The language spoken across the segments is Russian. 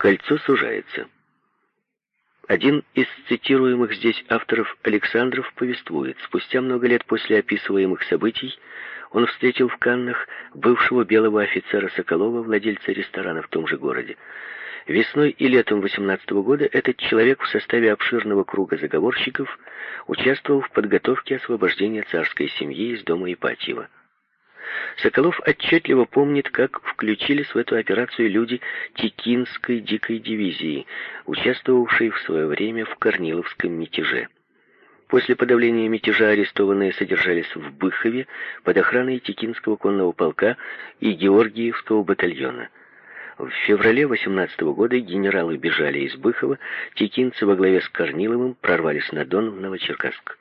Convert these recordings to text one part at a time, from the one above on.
Кольцо сужается. Один из цитируемых здесь авторов Александров повествует, спустя много лет после описываемых событий он встретил в Каннах бывшего белого офицера Соколова, владельца ресторана в том же городе. Весной и летом 18 года этот человек в составе обширного круга заговорщиков участвовал в подготовке освобождения царской семьи из дома Ипатьева. Соколов отчетливо помнит, как включились в эту операцию люди Текинской дикой дивизии, участвовавшие в свое время в Корниловском мятеже. После подавления мятежа арестованные содержались в Быхове под охраной Текинского конного полка и Георгиевского батальона. В феврале 18 года генералы бежали из Быхова, текинцы во главе с Корниловым прорвались на Дон в Новочеркасск.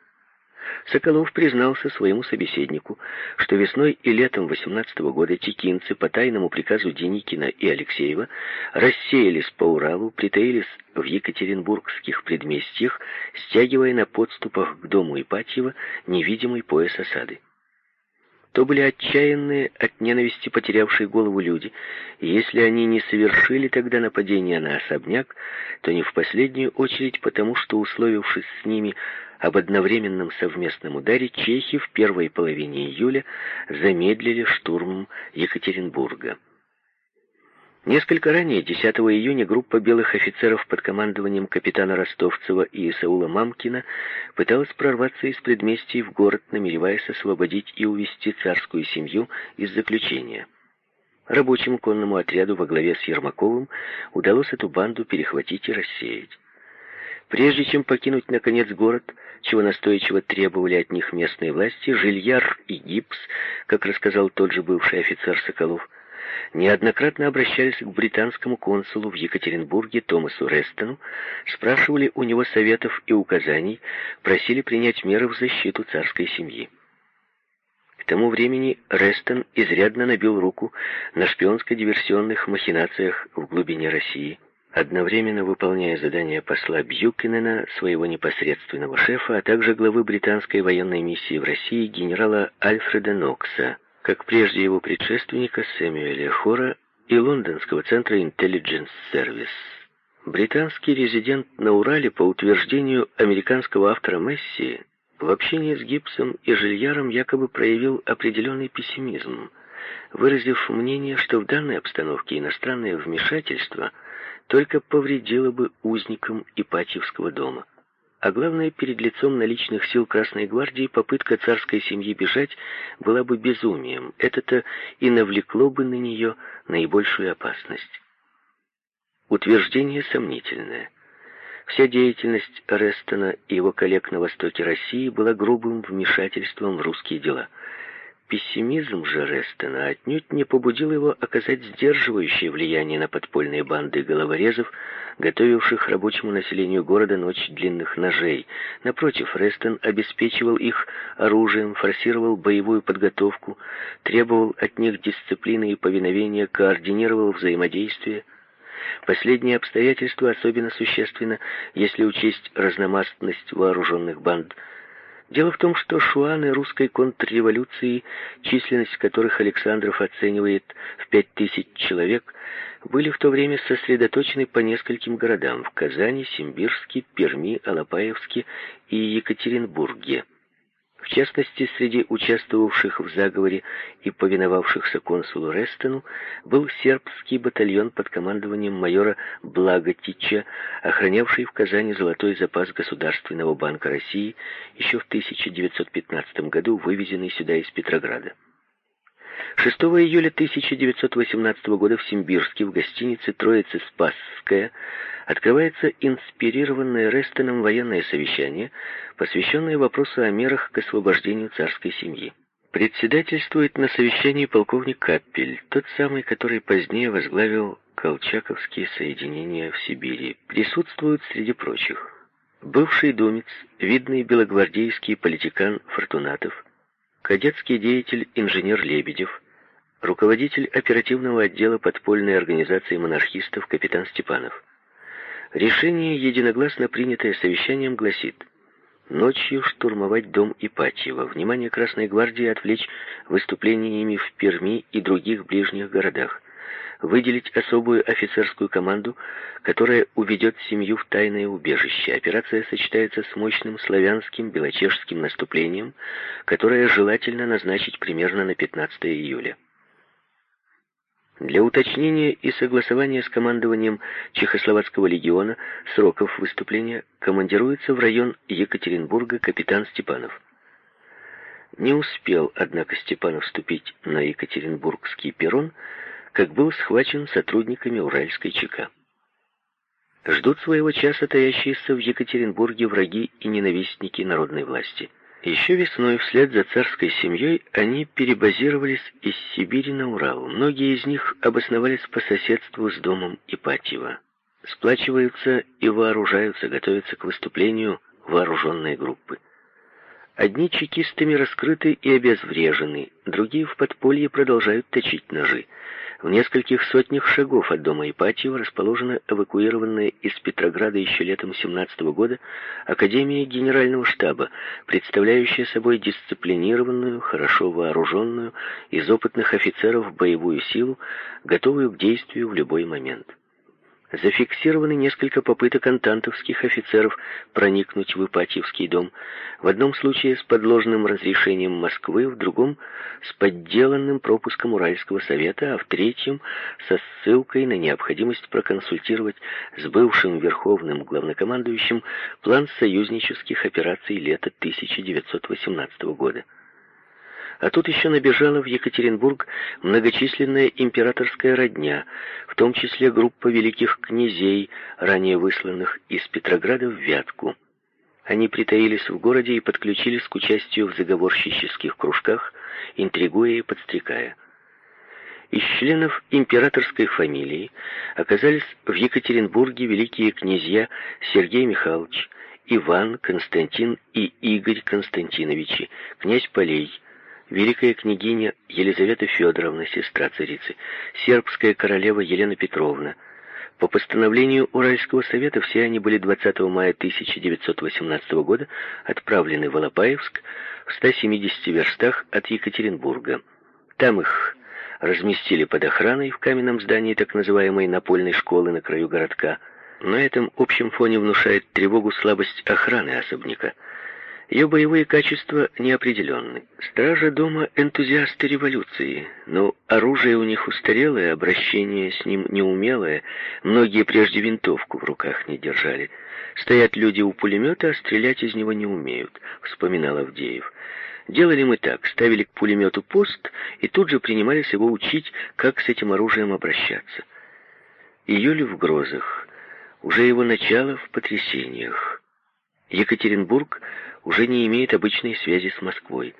Соколов признался своему собеседнику, что весной и летом 18 -го года текинцы по тайному приказу Деникина и Алексеева рассеялись по Уралу, притаились в екатеринбургских предместьях, стягивая на подступах к дому Ипатьева невидимый пояс осады. То были отчаянные, от ненависти потерявшие голову люди, и если они не совершили тогда нападения на особняк, то не в последнюю очередь потому, что, условившись с ними об одновременном совместном ударе чехи в первой половине июля замедлили штурм Екатеринбурга. Несколько ранее, 10 июня, группа белых офицеров под командованием капитана Ростовцева и Исаула Мамкина пыталась прорваться из предместий в город, намереваясь освободить и увести царскую семью из заключения. Рабочему конному отряду во главе с Ермаковым удалось эту банду перехватить и рассеять. Прежде чем покинуть, наконец, город, чего настойчиво требовали от них местные власти, Жильяр и Гипс, как рассказал тот же бывший офицер Соколов, неоднократно обращались к британскому консулу в Екатеринбурге Томасу Рестону, спрашивали у него советов и указаний, просили принять меры в защиту царской семьи. К тому времени Рестон изрядно набил руку на шпионско-диверсионных махинациях в глубине России – одновременно выполняя задания посла Бьюкинена, своего непосредственного шефа, а также главы британской военной миссии в России генерала Альфреда Нокса, как прежде его предшественника Сэмюэля Хора и лондонского центра Intelligence Service. Британский резидент на Урале, по утверждению американского автора Месси, в общении с Гибсом и Жильяром якобы проявил определенный пессимизм, выразив мнение, что в данной обстановке иностранное вмешательство – только повредило бы узникам Ипатьевского дома. А главное, перед лицом наличных сил Красной Гвардии попытка царской семьи бежать была бы безумием. Это-то и навлекло бы на нее наибольшую опасность. Утверждение сомнительное. Вся деятельность Рестона и его коллег на востоке России была грубым вмешательством в русские дела – Пессимизм же Рестона отнюдь не побудил его оказать сдерживающее влияние на подпольные банды головорезов, готовивших рабочему населению города ночь длинных ножей. Напротив, Рестон обеспечивал их оружием, форсировал боевую подготовку, требовал от них дисциплины и повиновения, координировал взаимодействие. Последнее обстоятельство особенно существенно, если учесть разномастность вооруженных банд – Дело в том, что шуаны русской контрреволюции, численность которых Александров оценивает в пять тысяч человек, были в то время сосредоточены по нескольким городам – в Казани, Симбирске, Перми, Алапаевске и Екатеринбурге. В частности, среди участвовавших в заговоре и повиновавшихся консулу Рестону был сербский батальон под командованием майора Благотича, охранявший в Казани золотой запас Государственного банка России, еще в 1915 году вывезенный сюда из Петрограда. 6 июля 1918 года в Симбирске в гостинице «Троица Спасская» открывается инспирированное Рестоном военное совещание, посвященное вопросу о мерах к освобождению царской семьи. Председательствует на совещании полковник Каппель, тот самый, который позднее возглавил колчаковские соединения в Сибири. Присутствуют среди прочих бывший думец, видный белогвардейский политикан Фортунатов, кадетский деятель инженер Лебедев, руководитель оперативного отдела подпольной организации монархистов капитан Степанов. Решение, единогласно принятое совещанием, гласит ночью штурмовать дом Ипатьева, внимание Красной Гвардии отвлечь выступлениями в Перми и других ближних городах, выделить особую офицерскую команду, которая уведет семью в тайное убежище. Операция сочетается с мощным славянским белочешским наступлением, которое желательно назначить примерно на 15 июля. Для уточнения и согласования с командованием Чехословацкого легиона сроков выступления командируется в район Екатеринбурга капитан Степанов. Не успел, однако, Степанов вступить на Екатеринбургский перрон, как был схвачен сотрудниками Уральской ЧК. Ждут своего часа таящиеся в Екатеринбурге враги и ненавистники народной власти. Еще весной, вслед за царской семьей, они перебазировались из Сибири на Урал. Многие из них обосновались по соседству с домом Ипатьева. Сплачиваются и вооружаются, готовятся к выступлению вооруженной группы. Одни чекистами раскрыты и обезврежены, другие в подполье продолжают точить ножи. В нескольких сотнях шагов от дома Ипатьева расположена эвакуированная из Петрограда еще летом 17 -го года Академия Генерального штаба, представляющая собой дисциплинированную, хорошо вооруженную, из опытных офицеров боевую силу, готовую к действию в любой момент. Зафиксированы несколько попыток антантовских офицеров проникнуть в Ипатьевский дом. В одном случае с подложным разрешением Москвы, в другом с подделанным пропуском Уральского совета, а в третьем со ссылкой на необходимость проконсультировать с бывшим верховным главнокомандующим план союзнических операций лета 1918 года. А тут еще набежала в Екатеринбург многочисленная императорская родня, в том числе группа великих князей, ранее высланных из Петрограда в Вятку. Они притаились в городе и подключились к участию в заговорщических кружках, интригуя и подстрекая. Из членов императорской фамилии оказались в Екатеринбурге великие князья Сергей Михайлович, Иван, Константин и Игорь Константиновичи, князь Полей, великая княгиня Елизавета Федоровна, сестра царицы, сербская королева Елена Петровна. По постановлению Уральского совета все они были 20 мая 1918 года отправлены в Алапаевск в 170 верстах от Екатеринбурга. Там их разместили под охраной в каменном здании так называемой напольной школы на краю городка. На этом общем фоне внушает тревогу слабость охраны особняка. Ее боевые качества неопределенны. Стража дома — энтузиасты революции, но оружие у них устарелое, обращение с ним неумелое, многие прежде винтовку в руках не держали. Стоят люди у пулемета, а стрелять из него не умеют, вспоминал Авдеев. Делали мы так, ставили к пулемету пост и тут же принимались его учить, как с этим оружием обращаться. Июль в грозах, уже его начало в потрясениях. Екатеринбург уже не имеет обычной связи с Москвой.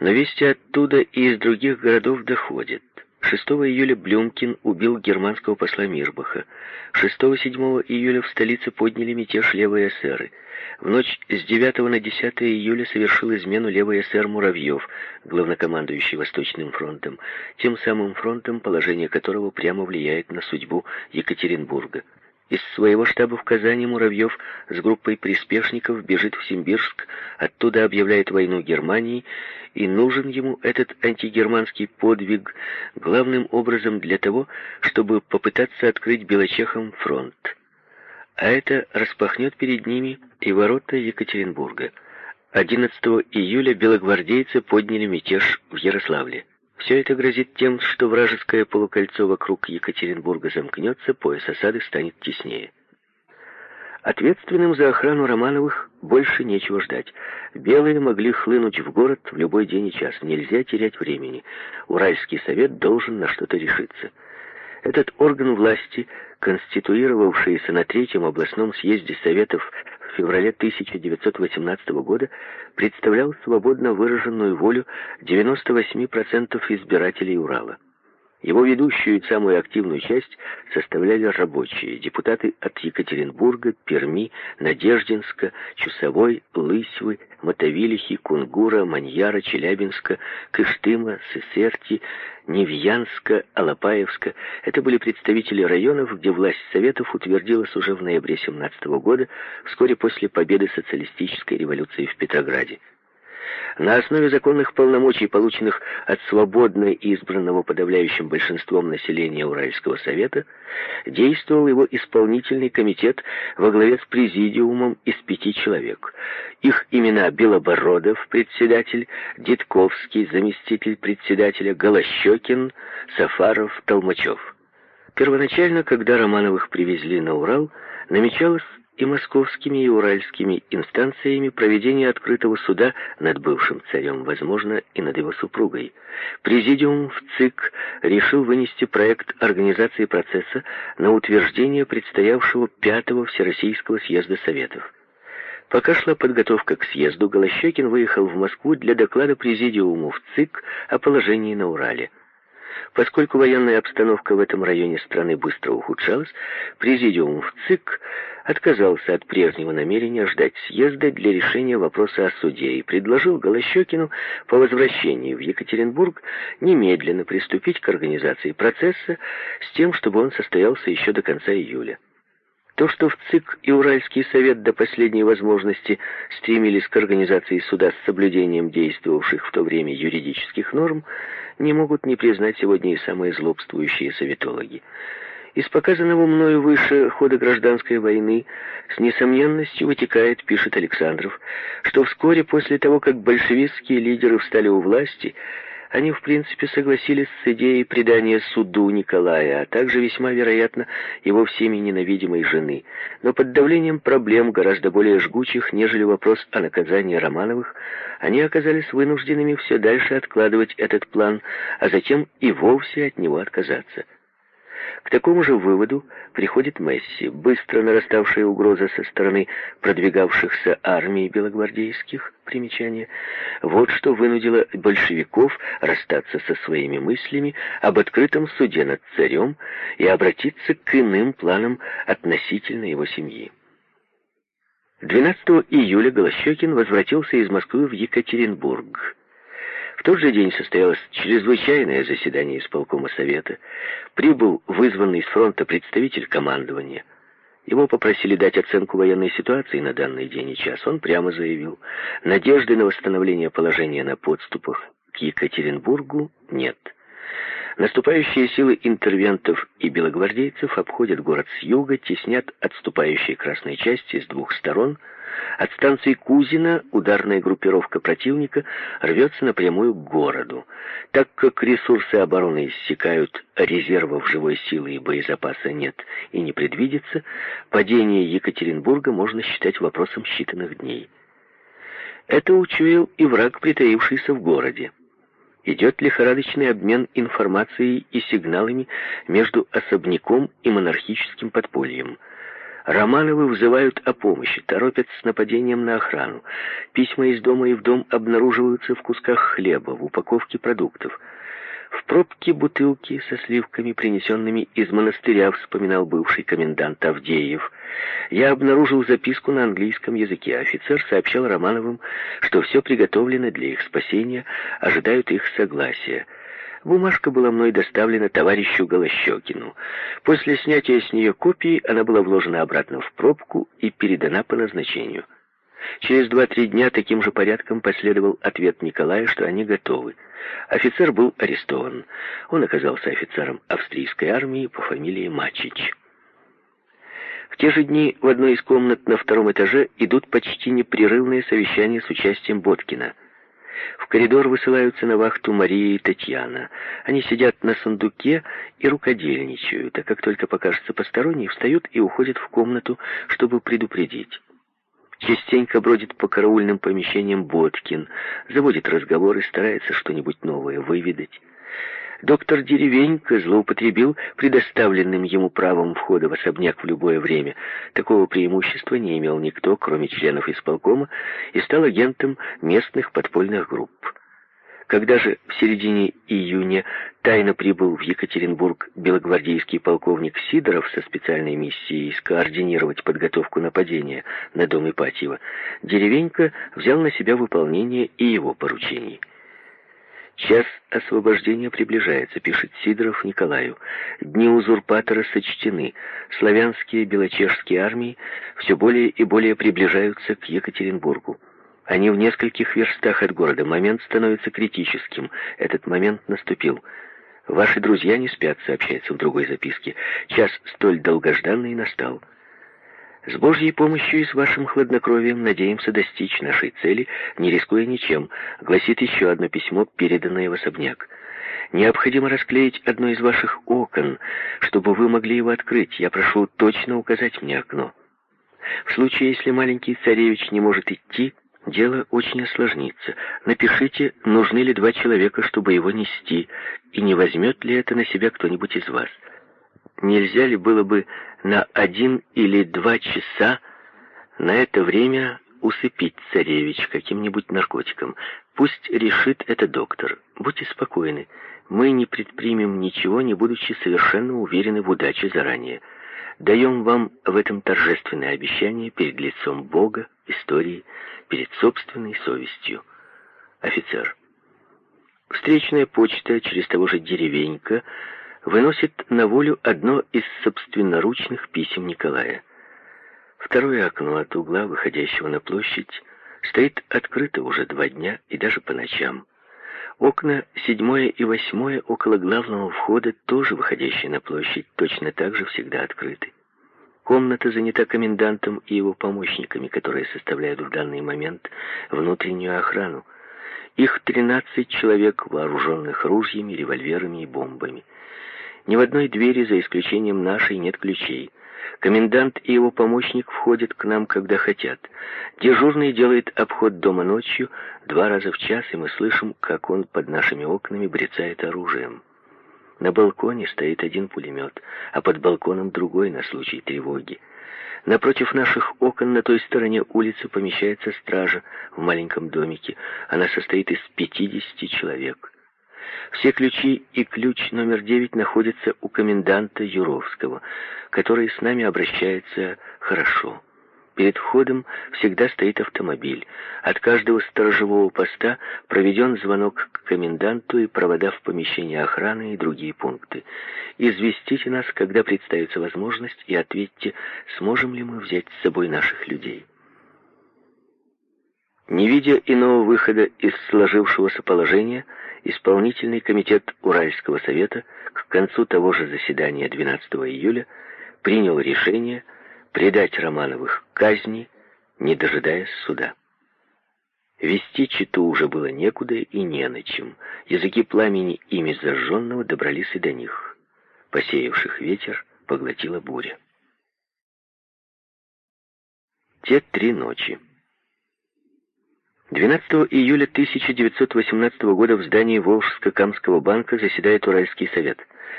Но вести оттуда и из других городов доходят. 6 июля Блюмкин убил германского посла Мирбаха. 6-7 июля в столице подняли мятеж левые эсеры. В ночь с 9 на 10 июля совершил измену левый эсер Муравьев, главнокомандующий Восточным фронтом, тем самым фронтом, положение которого прямо влияет на судьбу Екатеринбурга. Из своего штаба в Казани Муравьев с группой приспешников бежит в Симбирск, оттуда объявляет войну Германии, и нужен ему этот антигерманский подвиг главным образом для того, чтобы попытаться открыть белочехам фронт. А это распахнет перед ними и ворота Екатеринбурга. 11 июля белогвардейцы подняли мятеж в Ярославле. Все это грозит тем, что вражеское полукольцо вокруг Екатеринбурга замкнется, пояс осады станет теснее. Ответственным за охрану Романовых больше нечего ждать. Белые могли хлынуть в город в любой день и час. Нельзя терять времени. Уральский совет должен на что-то решиться. Этот орган власти, конституировавшийся на Третьем областном съезде Советов феврале 1918 года представлял свободно выраженную волю 98% избирателей Урала. Его ведущую и самую активную часть составляли рабочие, депутаты от Екатеринбурга, Перми, Надеждинска, Чусовой, Лысьвы, Мотовилихи, Кунгура, Маньяра, Челябинска, Кыштыма, Сесерти, Невьянска, Алапаевска. Это были представители районов, где власть Советов утвердилась уже в ноябре 17 года, вскоре после победы социалистической революции в Петрограде. На основе законных полномочий, полученных от свободно избранного подавляющим большинством населения Уральского совета, действовал его исполнительный комитет во главе с президиумом из пяти человек. Их имена Белобородов, председатель, Дитковский, заместитель председателя, Голощекин, Сафаров, Толмачев. Первоначально, когда Романовых привезли на Урал, намечалось и московскими, и уральскими инстанциями проведение открытого суда над бывшим царем, возможно, и над его супругой. Президиум в ЦИК решил вынести проект организации процесса на утверждение предстоявшего Пятого Всероссийского съезда Советов. Пока шла подготовка к съезду, Голощекин выехал в Москву для доклада президиуму в ЦИК о положении на Урале. Поскольку военная обстановка в этом районе страны быстро ухудшалась, президиум в ЦИК отказался от прежнего намерения ждать съезда для решения вопроса о суде и предложил Голощекину по возвращении в Екатеринбург немедленно приступить к организации процесса с тем, чтобы он состоялся еще до конца июля. То, что в ЦИК и Уральский совет до последней возможности стремились к организации суда с соблюдением действовавших в то время юридических норм, не могут не признать сегодня и самые злобствующие советологи. Из показанного мною выше хода гражданской войны с несомненностью вытекает, пишет Александров, что вскоре после того, как большевистские лидеры встали у власти, они, в принципе, согласились с идеей предания суду Николая, а также, весьма вероятно, его всеми ненавидимой жены. Но под давлением проблем, гораздо более жгучих, нежели вопрос о наказании Романовых, они оказались вынужденными все дальше откладывать этот план, а затем и вовсе от него отказаться. К такому же выводу приходит Месси. Быстро нараставшая угроза со стороны продвигавшихся армий белогвардейских, примечания, вот что вынудило большевиков расстаться со своими мыслями об открытом суде над царем и обратиться к иным планам относительно его семьи. 12 июля Голощекин возвратился из Москвы в Екатеринбург. В тот же день состоялось чрезвычайное заседание исполкома совета. Прибыл вызванный из фронта представитель командования. Его попросили дать оценку военной ситуации на данный день и час. Он прямо заявил, надежды на восстановление положения на подступах к Екатеринбургу нет. Наступающие силы интервентов и белогвардейцев обходят город с юга, теснят отступающие красные части с двух сторон – от станции Кузина ударная группировка противника рвется напрямую к городу. Так как ресурсы обороны иссякают, резервов живой силы и боезапаса нет и не предвидится, падение Екатеринбурга можно считать вопросом считанных дней. Это учуял и враг, притаившийся в городе. Идет лихорадочный обмен информацией и сигналами между особняком и монархическим подпольем – Романовы взывают о помощи, торопят с нападением на охрану. Письма из дома и в дом обнаруживаются в кусках хлеба, в упаковке продуктов. В пробке бутылки со сливками, принесенными из монастыря, вспоминал бывший комендант Авдеев. Я обнаружил записку на английском языке. Офицер сообщал Романовым, что все приготовлено для их спасения, ожидают их согласия. Бумажка была мной доставлена товарищу Голощекину. После снятия с нее копии она была вложена обратно в пробку и передана по назначению. Через два-три дня таким же порядком последовал ответ Николая, что они готовы. Офицер был арестован. Он оказался офицером австрийской армии по фамилии Мачич. В те же дни в одной из комнат на втором этаже идут почти непрерывные совещания с участием Боткина – в коридор высылаются на вахту Мария и Татьяна. Они сидят на сундуке и рукодельничают, а как только покажется посторонний, встают и уходят в комнату, чтобы предупредить. Частенько бродит по караульным помещениям Боткин, заводит разговоры, старается что-нибудь новое выведать. Доктор Деревенько злоупотребил предоставленным ему правом входа в особняк в любое время. Такого преимущества не имел никто, кроме членов исполкома, и стал агентом местных подпольных групп. Когда же в середине июня тайно прибыл в Екатеринбург белогвардейский полковник Сидоров со специальной миссией скоординировать подготовку нападения на дом Ипатьева, Деревенько взял на себя выполнение и его поручений. Час освобождения приближается, пишет Сидоров Николаю. Дни узурпатора сочтены. Славянские белочешские армии все более и более приближаются к Екатеринбургу. Они в нескольких верстах от города. Момент становится критическим. Этот момент наступил. «Ваши друзья не спят», — сообщается в другой записке. «Час столь долгожданный настал». С Божьей помощью и с вашим хладнокровием надеемся достичь нашей цели, не рискуя ничем, гласит еще одно письмо, переданное в особняк. Необходимо расклеить одно из ваших окон, чтобы вы могли его открыть. Я прошу точно указать мне окно. В случае, если маленький царевич не может идти, дело очень осложнится. Напишите, нужны ли два человека, чтобы его нести, и не возьмет ли это на себя кто-нибудь из вас. Нельзя ли было бы на один или два часа на это время усыпить царевич каким-нибудь наркотиком? Пусть решит это доктор. Будьте спокойны. Мы не предпримем ничего, не будучи совершенно уверены в удаче заранее. Даем вам в этом торжественное обещание перед лицом Бога, истории, перед собственной совестью. Офицер. Встречная почта через того же деревенька выносит на волю одно из собственноручных писем Николая. Второе окно от угла, выходящего на площадь, стоит открыто уже два дня и даже по ночам. Окна седьмое и восьмое около главного входа, тоже выходящие на площадь, точно так же всегда открыты. Комната занята комендантом и его помощниками, которые составляют в данный момент внутреннюю охрану. Их 13 человек, вооруженных ружьями, револьверами и бомбами. Ни в одной двери, за исключением нашей, нет ключей. Комендант и его помощник входят к нам, когда хотят. Дежурный делает обход дома ночью два раза в час, и мы слышим, как он под нашими окнами брецает оружием. На балконе стоит один пулемет, а под балконом другой на случай тревоги. Напротив наших окон на той стороне улицы помещается стража в маленьком домике. Она состоит из 50 человек. Все ключи и ключ номер девять находятся у коменданта Юровского, который с нами обращается хорошо. Перед входом всегда стоит автомобиль. От каждого сторожевого поста проведен звонок к коменданту и провода в помещение охраны и другие пункты. Известите нас, когда представится возможность, и ответьте, сможем ли мы взять с собой наших людей. Не видя иного выхода из сложившегося положения, исполнительный комитет Уральского совета к концу того же заседания 12 июля принял решение предать Романовых казни, не дожидаясь суда. Вести читу уже было некуда и не на чем. Языки пламени ими зажженного добрались и до них. Посеявших ветер поглотила буря. Те три ночи. 12 июля 1918 года в здании Волжско-Камского банка заседает Уральский совет.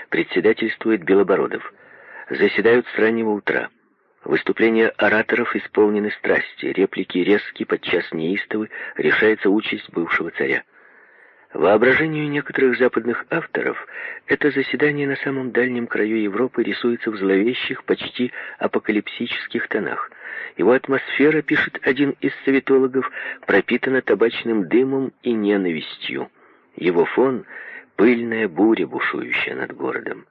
Председательствует Белобородов. Заседают с раннего утра. Выступления ораторов исполнены страсти, реплики резки, подчас неистовы, решается участь бывшего царя. Воображению некоторых западных авторов это заседание на самом дальнем краю Европы рисуется в зловещих, почти апокалипсических тонах. Его атмосфера, пишет один из советологов, пропитана табачным дымом и ненавистью. Его фон — пыльная буря, бушующая над городом.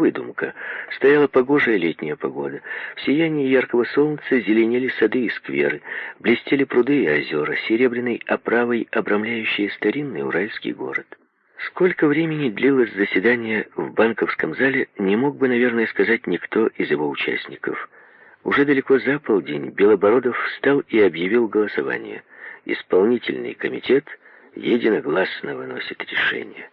Выдумка. Стояла погожая летняя погода. В сиянии яркого солнца зеленели сады и скверы, блестели пруды и озера, серебряной оправой обрамляющие старинный уральский город. Сколько времени длилось заседание в банковском зале, не мог бы, наверное, сказать никто из его участников. Уже далеко за полдень Белобородов встал и объявил голосование. Исполнительный комитет единогласно выносит решение.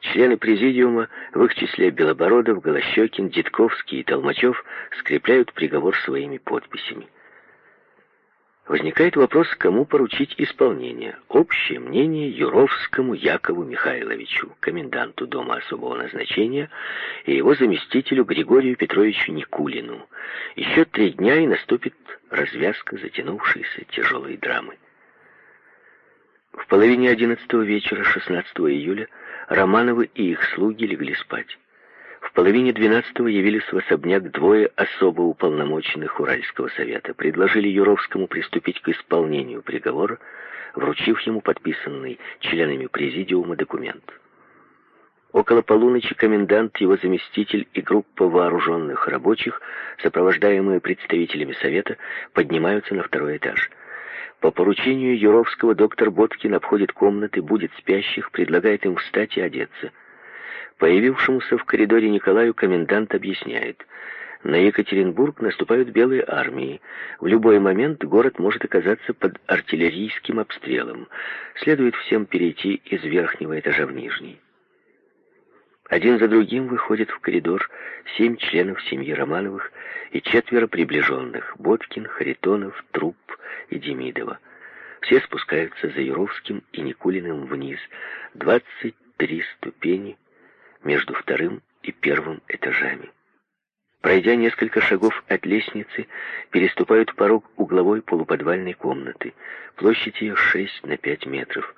Члены президиума, в их числе Белобородов, Голощекин, Дитковский и Толмачев, скрепляют приговор своими подписями. Возникает вопрос, кому поручить исполнение. Общее мнение Юровскому Якову Михайловичу, коменданту Дома особого назначения, и его заместителю Григорию Петровичу Никулину. Еще три дня и наступит развязка затянувшейся тяжелой драмы. В половине одиннадцатого вечера 16 июля Романовы и их слуги легли спать. В половине двенадцатого явились в особняк двое особо уполномоченных Уральского совета. Предложили Юровскому приступить к исполнению приговора, вручив ему подписанный членами президиума документ. Около полуночи комендант, его заместитель и группа вооруженных рабочих, сопровождаемые представителями совета, поднимаются на второй этаж. По поручению Юровского доктор Боткин обходит комнаты, будет спящих, предлагает им встать и одеться. Появившемуся в коридоре Николаю комендант объясняет. На Екатеринбург наступают белые армии. В любой момент город может оказаться под артиллерийским обстрелом. Следует всем перейти из верхнего этажа в нижний. Один за другим выходят в коридор семь членов семьи Романовых и четверо приближенных — Боткин, Харитонов, Труп и Демидова. Все спускаются за Юровским и Никулиным вниз. Двадцать три ступени между вторым и первым этажами. Пройдя несколько шагов от лестницы, переступают порог угловой полуподвальной комнаты. Площадь ее 6 на 5 метров.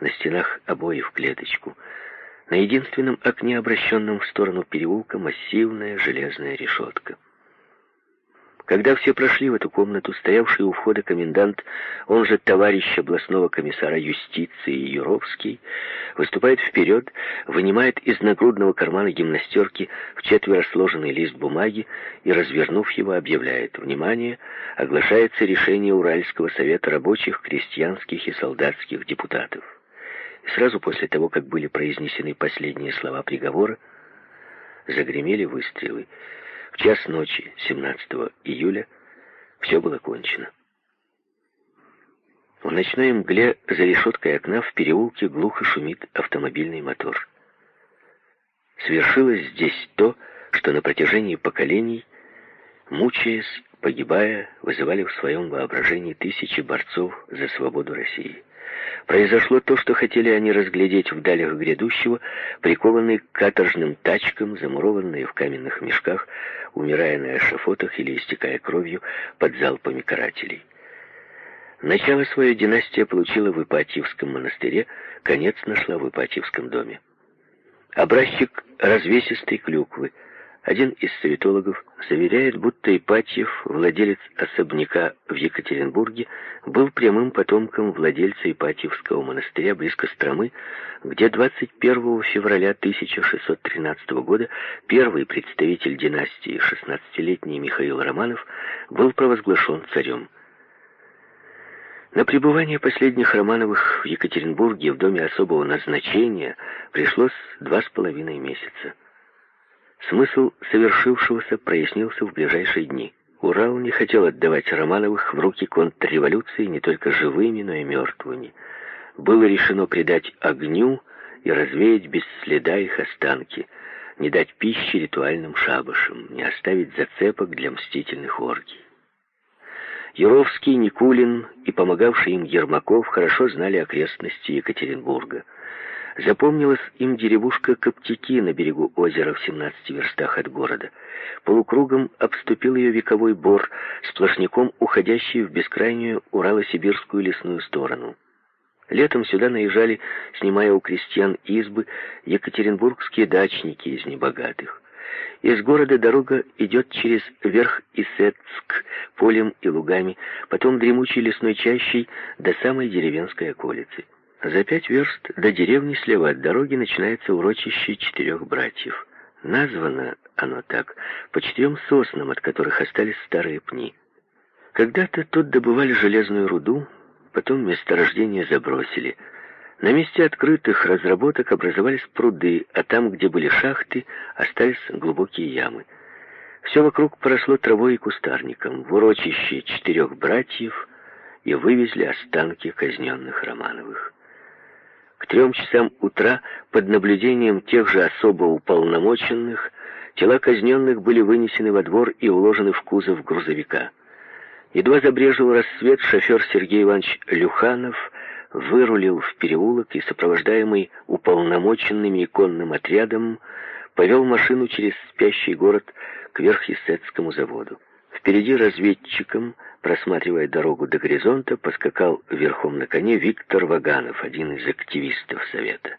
На стенах обои в клеточку. На единственном окне, обращенном в сторону переулка, массивная железная решетка. Когда все прошли в эту комнату, стоявший у входа комендант, он же товарищ областного комиссара юстиции Юровский, выступает вперед, вынимает из нагрудного кармана гимнастерки в четверо сложенный лист бумаги и, развернув его, объявляет «Внимание! Оглашается решение Уральского совета рабочих, крестьянских и солдатских депутатов». И сразу после того, как были произнесены последние слова приговора, загремели выстрелы. В час ночи 17 июля все было кончено. В ночной мгле за решеткой окна в переулке глухо шумит автомобильный мотор. Свершилось здесь то, что на протяжении поколений, мучаясь, погибая, вызывали в своем воображении тысячи борцов за свободу России. Произошло то, что хотели они разглядеть в далях грядущего, прикованные к каторжным тачкам, замурованные в каменных мешках, умирая на эшафотах или истекая кровью под залпами карателей. Начало свое династия получила в Ипатьевском монастыре, конец нашла в Ипатьевском доме. Образчик развесистой клюквы — один из советологов заверяет, будто Ипатьев, владелец особняка в Екатеринбурге, был прямым потомком владельца Ипатьевского монастыря близ Костромы, где 21 февраля 1613 года первый представитель династии, 16-летний Михаил Романов, был провозглашен царем. На пребывание последних Романовых в Екатеринбурге в доме особого назначения пришлось два с половиной месяца. Смысл совершившегося прояснился в ближайшие дни. Урал не хотел отдавать Романовых в руки контрреволюции не только живыми, но и мертвыми. Было решено предать огню и развеять без следа их останки, не дать пищи ритуальным шабашам, не оставить зацепок для мстительных оргий. Юровский, Никулин и помогавший им Ермаков хорошо знали окрестности Екатеринбурга. Запомнилась им деревушка Коптики на берегу озера в 17 верстах от города. Полукругом обступил ее вековой бор, сплошняком уходящий в бескрайнюю Урало-Сибирскую лесную сторону. Летом сюда наезжали, снимая у крестьян избы, екатеринбургские дачники из небогатых. Из города дорога идет через верх Исетск, полем и лугами, потом дремучей лесной чащей до самой деревенской околицы. За пять верст до деревни слева от дороги начинается урочище четырех братьев. Названо оно так по четырем соснам, от которых остались старые пни. Когда-то тут добывали железную руду, потом месторождение забросили. На месте открытых разработок образовались пруды, а там, где были шахты, остались глубокие ямы. Все вокруг поросло травой и кустарником. В урочище четырех братьев и вывезли останки казненных Романовых. К трем часам утра под наблюдением тех же особо уполномоченных тела казненных были вынесены во двор и уложены в кузов грузовика. Едва забрежил рассвет, шофер Сергей Иванович Люханов вырулил в переулок и, сопровождаемый уполномоченными иконным отрядом, повел машину через спящий город к Верхесецкому заводу. Впереди разведчиком просматривая дорогу до горизонта, поскакал верхом на коне Виктор Ваганов, один из активистов Совета.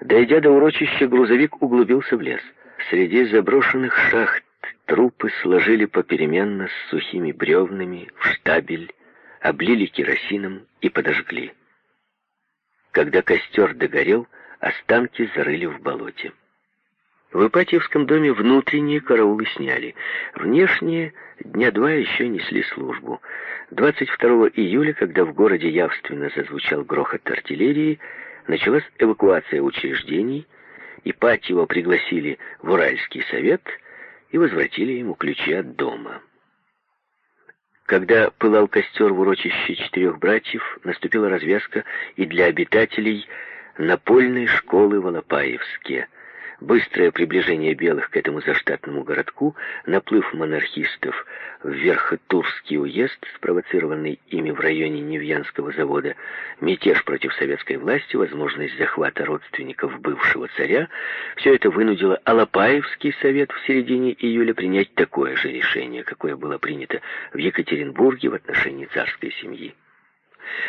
Дойдя до урочища, грузовик углубился в лес. Среди заброшенных шахт трупы сложили попеременно с сухими бревнами в штабель, облили керосином и подожгли. Когда костер догорел, останки зарыли в болоте. В Ипатьевском доме внутренние караулы сняли. Внешние дня два еще несли службу. 22 июля, когда в городе явственно зазвучал грохот артиллерии, началась эвакуация учреждений, Ипатьева пригласили в Уральский совет и возвратили ему ключи от дома. Когда пылал костер в урочище четырех братьев, наступила развязка и для обитателей напольной школы в Алапаевске – Быстрое приближение белых к этому заштатному городку, наплыв монархистов в Верхотурский уезд, спровоцированный ими в районе Невьянского завода, мятеж против советской власти, возможность захвата родственников бывшего царя, все это вынудило Алапаевский совет в середине июля принять такое же решение, какое было принято в Екатеринбурге в отношении царской семьи.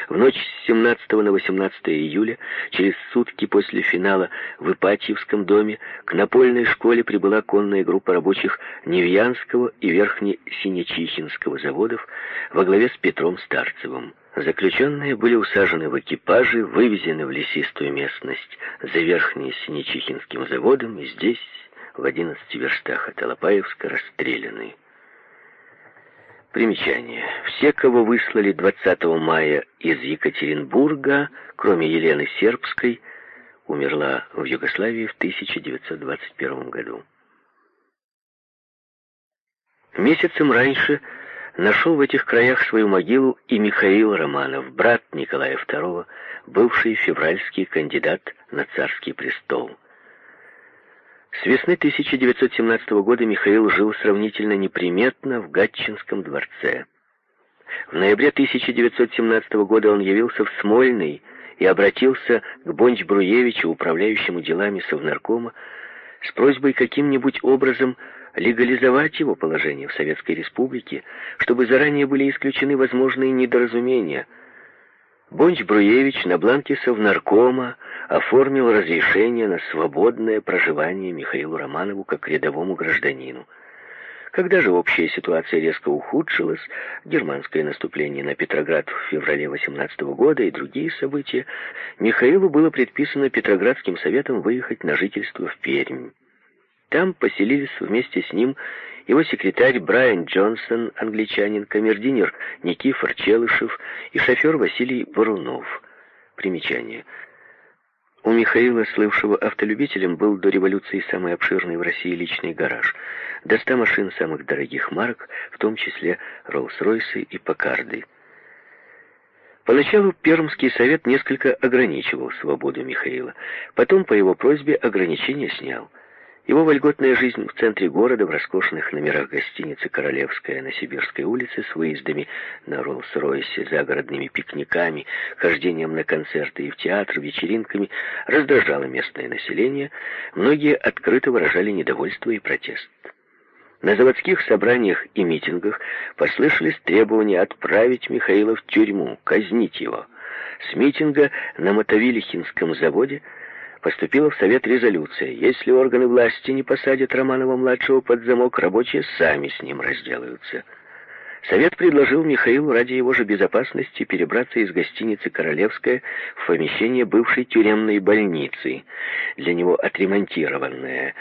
В ночь с 17 на 18 июля, через сутки после финала в Ипатьевском доме, к напольной школе прибыла конная группа рабочих Невьянского и Верхне-Синечихинского заводов во главе с Петром Старцевым. Заключенные были усажены в экипажи, вывезены в лесистую местность за Верхне-Синечихинским заводом и здесь, в 11 верстах от Алапаевска, расстреляны. Примечание. Все, кого выслали 20 мая из Екатеринбурга, кроме Елены Сербской, умерла в Югославии в 1921 году. Месяцем раньше нашел в этих краях свою могилу и Михаил Романов, брат Николая II, бывший февральский кандидат на царский престол. С весны 1917 года Михаил жил сравнительно неприметно в Гатчинском дворце. В ноябре 1917 года он явился в Смольный и обратился к Бонч-Бруевичу, управляющему делами Совнаркома, с просьбой каким-нибудь образом легализовать его положение в Советской Республике, чтобы заранее были исключены возможные недоразумения – Бонч-Бруевич на бланке Совнаркома оформил разрешение на свободное проживание Михаилу Романову как рядовому гражданину. Когда же общая ситуация резко ухудшилась, германское наступление на Петроград в феврале 18 года и другие события, Михаилу было предписано Петроградским советом выехать на жительство в Пермь. Там поселились вместе с ним его секретарь Брайан Джонсон, англичанин, камердинер Никифор Челышев и шофер Василий Бурунов. Примечание. У Михаила, слывшего автолюбителем, был до революции самый обширный в России личный гараж. До ста машин самых дорогих марок, в том числе Роллс-Ройсы и Покарды. Поначалу Пермский совет несколько ограничивал свободу Михаила. Потом, по его просьбе, ограничения снял. Его вольготная жизнь в центре города, в роскошных номерах гостиницы «Королевская» на Сибирской улице с выездами на Роллс-Ройсе, загородными пикниками, хождением на концерты и в театр, вечеринками, раздражала местное население. Многие открыто выражали недовольство и протест. На заводских собраниях и митингах послышались требования отправить Михаила в тюрьму, казнить его. С митинга на Мотовилихинском заводе поступила в Совет резолюция. Если органы власти не посадят Романова-младшего под замок, рабочие сами с ним разделаются. Совет предложил Михаилу ради его же безопасности перебраться из гостиницы «Королевская» в помещение бывшей тюремной больницы, для него отремонтированное.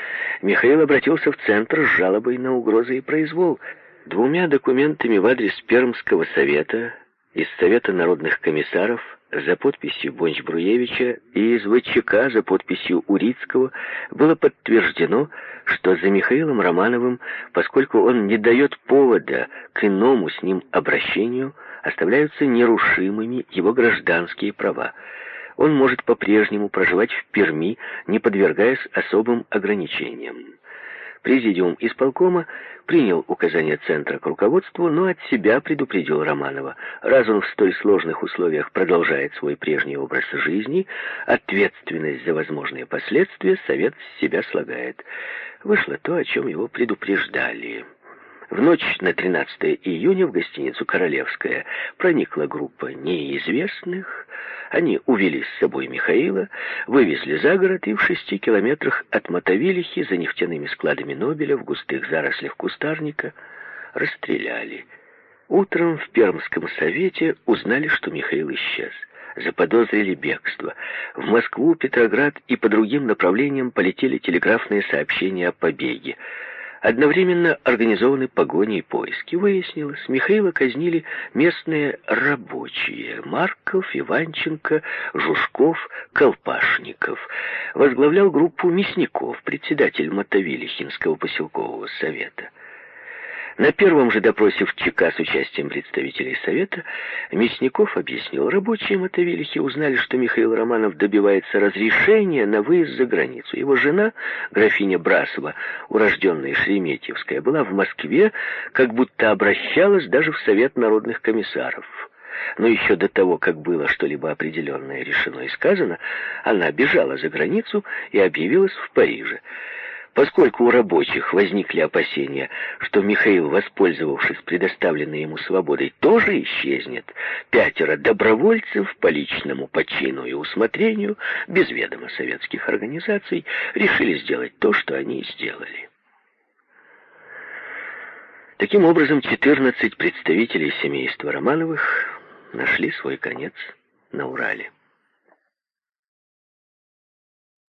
Михаил обратился в Центр с жалобой на угрозы и произвол. Двумя документами в адрес Пермского совета из Совета народных комиссаров за подписью Бонч-Бруевича и из ВЧК за подписью Урицкого было подтверждено, что за Михаилом Романовым, поскольку он не дает повода к иному с ним обращению, оставляются нерушимыми его гражданские права. Он может по-прежнему проживать в Перми, не подвергаясь особым ограничениям. Президиум исполкома принял указания Центра к руководству, но от себя предупредил Романова. Раз он в столь сложных условиях продолжает свой прежний образ жизни, ответственность за возможные последствия Совет с себя слагает. Вышло то, о чем его предупреждали. В ночь на 13 июня в гостиницу «Королевская» проникла группа неизвестных. Они увели с собой Михаила, вывезли за город и в шести километрах от Мотовилихи за нефтяными складами Нобеля в густых зарослях кустарника расстреляли. Утром в Пермском совете узнали, что Михаил исчез. заподозрили бегство. В Москву, Петроград и по другим направлениям полетели телеграфные сообщения о побеге. Одновременно организованы погони и поиски. Выяснилось, Михаила казнили местные рабочие. Марков, Иванченко, Жушков, Колпашников. Возглавлял группу мясников, председатель Мотовилихинского поселкового совета. На первом же допросе в ЧК с участием представителей Совета Мясников объяснил, рабочие Мотовилихи узнали, что Михаил Романов добивается разрешения на выезд за границу. Его жена, графиня Брасова, урожденная Шереметьевская, была в Москве, как будто обращалась даже в Совет народных комиссаров. Но еще до того, как было что-либо определенное решено и сказано, она бежала за границу и объявилась в Париже. Поскольку у рабочих возникли опасения, что Михаил, воспользовавшись предоставленной ему свободой, тоже исчезнет, пятеро добровольцев по личному почину и усмотрению, без ведома советских организаций, решили сделать то, что они сделали. Таким образом, 14 представителей семейства Романовых нашли свой конец на Урале.